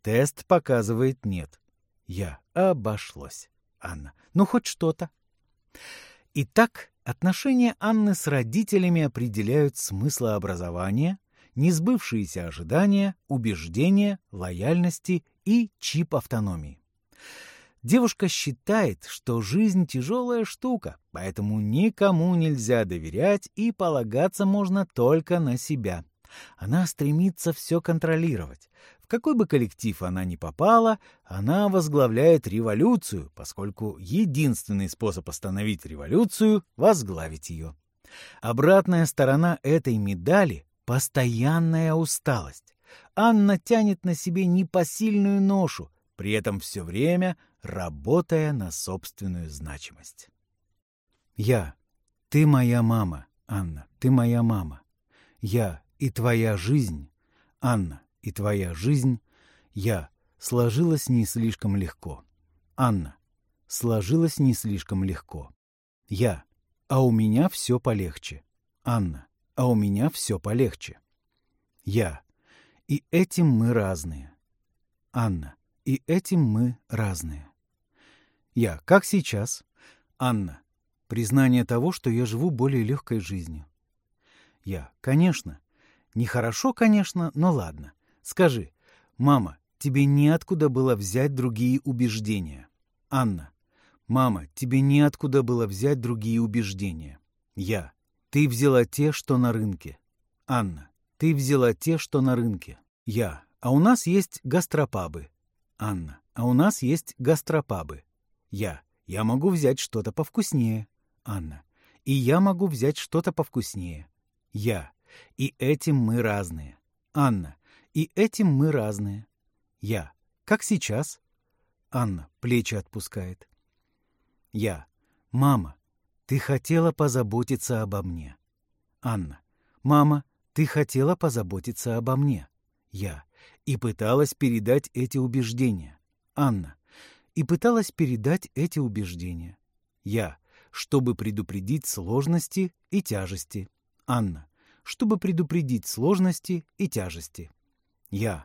Тест показывает «нет». Я. Обошлось. Анна. Ну, хоть что-то. Итак, отношения Анны с родителями определяют смыслообразование, несбывшиеся ожидания, убеждения, лояльности и чип автономии. Девушка считает, что жизнь тяжелая штука, поэтому никому нельзя доверять и полагаться можно только на себя. Она стремится все контролировать. В какой бы коллектив она ни попала, она возглавляет революцию, поскольку единственный способ остановить революцию — возглавить ее. Обратная сторона этой медали — постоянная усталость. Анна тянет на себе непосильную ношу, при этом все время работая на собственную значимость. Я. Ты моя мама, Анна, ты моя мама. Я и твоя жизнь, Анна, и твоя жизнь, я, сложилась не слишком легко. Анна, сложилась не слишком легко. Я, а у меня все полегче. Анна, а у меня все полегче. Я, и этим мы разные. Анна, и этим мы разные. Я. Как сейчас? Анна. Признание того, что я живу более легкой жизнью. Я. Конечно. Нехорошо, конечно, но ладно. Скажи, мама, тебе неоткуда было взять другие убеждения. Анна. Мама, тебе неоткуда было взять другие убеждения. Я. Ты взяла те, что на рынке. Анна. Ты взяла те, что на рынке. Я. А у нас есть гастропабы. Анна. А у нас есть гастропабы. Я. Я могу взять что-то повкуснее. Анна. И я могу взять что-то повкуснее. Я. И этим мы разные. Анна. И этим мы разные. Я. Как сейчас? Анна. Плечи отпускает. Я. Мама, ты хотела позаботиться обо мне. Анна. Мама, ты хотела позаботиться обо мне. Я. И пыталась передать эти убеждения. Анна и пыталась передать эти убеждения. Я, чтобы предупредить сложности и тяжести. Анна, чтобы предупредить сложности и тяжести. Я,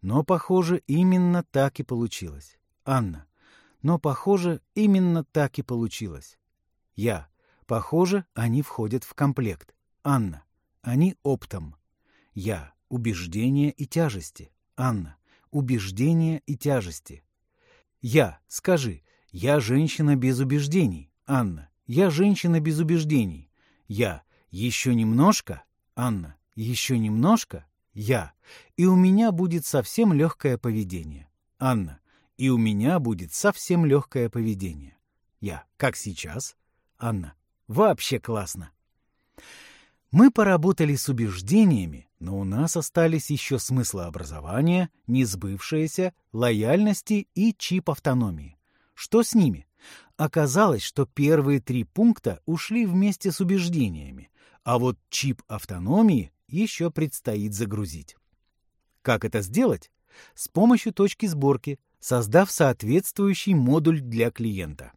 но, похоже, именно так и получилось. Анна, но, похоже, именно так и получилось. Я, похоже, они входят в комплект. Анна, они оптом. Я, убеждения и тяжести. Анна, убеждения и тяжести. Я, скажи, я женщина без убеждений. Анна, я женщина без убеждений. Я, еще немножко. Анна, еще немножко. Я, и у меня будет совсем легкое поведение. Анна, и у меня будет совсем легкое поведение. Я, как сейчас. Анна, вообще классно. Мы поработали с убеждениями, но у нас остались еще смыслообразование, несбывшееся, лояльности и чип автономии. Что с ними? Оказалось, что первые три пункта ушли вместе с убеждениями, а вот чип автономии еще предстоит загрузить. Как это сделать? С помощью точки сборки, создав соответствующий модуль для клиента.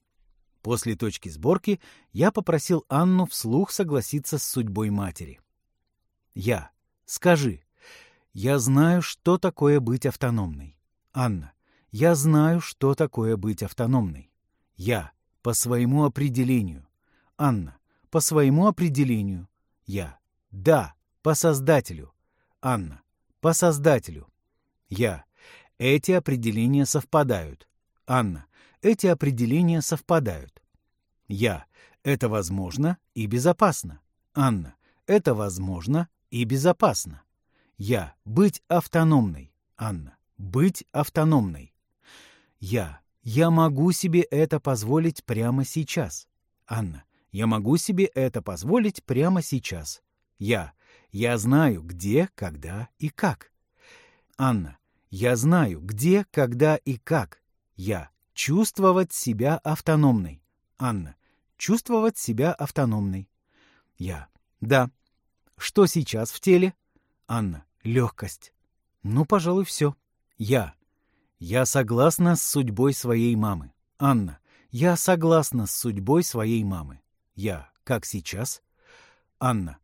После точки сборки я попросил Анну вслух согласиться с судьбой матери. Я. Скажи. Я знаю, что такое быть автономной. Анна. Я знаю, что такое быть автономной. Я. По своему определению. Анна. По своему определению. Я. Да. По создателю. Анна. По создателю. Я. Эти определения совпадают. Анна эти определения совпадают. Я. Это возможно и безопасно. Анна. Это возможно и безопасно. Я. Быть автономной. Анна. Быть автономной. Я. Я могу себе это позволить прямо сейчас. Анна. Я могу себе это позволить прямо сейчас. Я. Я знаю, где, когда и как. Анна. Я знаю, где, когда и как. Я. Чувствовать себя автономной. Анна. Чувствовать себя автономной. Я. Да. Что сейчас в теле? Анна. Легкость. Ну, пожалуй, все. Я. Я согласна с судьбой своей мамы. Анна. Я согласна с судьбой своей мамы. Я. Как сейчас? Анна.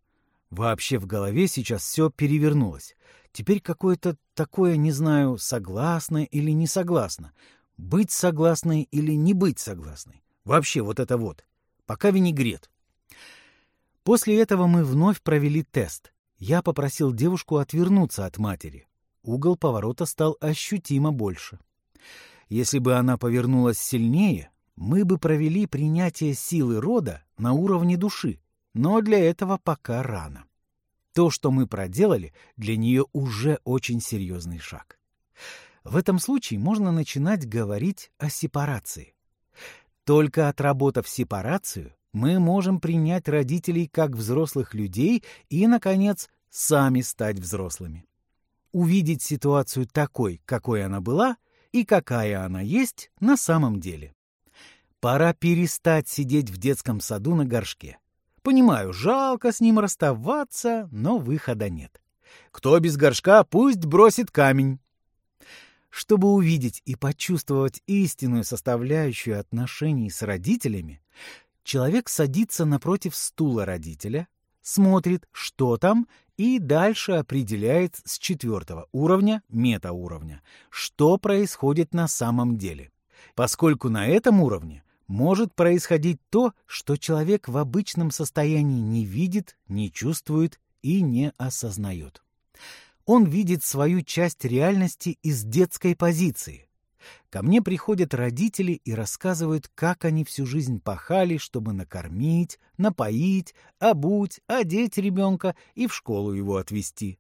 Вообще в голове сейчас все перевернулось. Теперь какое-то такое, не знаю, согласное или не согласно. Быть согласной или не быть согласной. Вообще вот это вот. Пока винегрет. После этого мы вновь провели тест. Я попросил девушку отвернуться от матери. Угол поворота стал ощутимо больше. Если бы она повернулась сильнее, мы бы провели принятие силы рода на уровне души, но для этого пока рано. То, что мы проделали, для нее уже очень серьезный шаг. В этом случае можно начинать говорить о сепарации. Только отработав сепарацию, мы можем принять родителей как взрослых людей и, наконец, сами стать взрослыми. Увидеть ситуацию такой, какой она была и какая она есть на самом деле. Пора перестать сидеть в детском саду на горшке. Понимаю, жалко с ним расставаться, но выхода нет. Кто без горшка, пусть бросит камень. Чтобы увидеть и почувствовать истинную составляющую отношений с родителями, человек садится напротив стула родителя, смотрит, что там, и дальше определяет с четвертого уровня, метауровня, что происходит на самом деле. Поскольку на этом уровне может происходить то, что человек в обычном состоянии не видит, не чувствует и не осознает. Он видит свою часть реальности из детской позиции. Ко мне приходят родители и рассказывают, как они всю жизнь пахали, чтобы накормить, напоить, обуть, одеть ребенка и в школу его отвезти.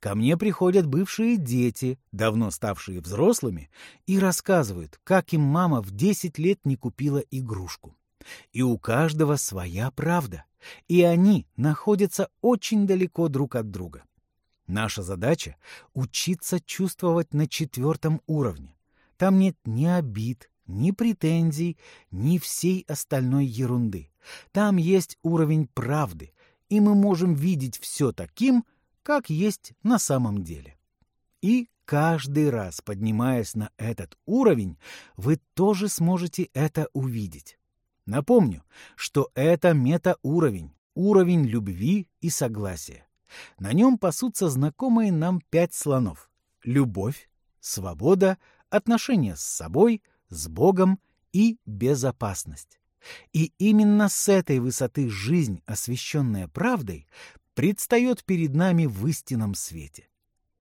Ко мне приходят бывшие дети, давно ставшие взрослыми, и рассказывают, как им мама в 10 лет не купила игрушку. И у каждого своя правда, и они находятся очень далеко друг от друга. Наша задача — учиться чувствовать на четвертом уровне. Там нет ни обид, ни претензий, ни всей остальной ерунды. Там есть уровень правды, и мы можем видеть все таким, как есть на самом деле. И каждый раз, поднимаясь на этот уровень, вы тоже сможете это увидеть. Напомню, что это метауровень, уровень любви и согласия. На нем пасутся знакомые нам пять слонов — любовь, свобода, отношения с собой, с Богом и безопасность. И именно с этой высоты жизнь, освещенная правдой, предстает перед нами в истинном свете.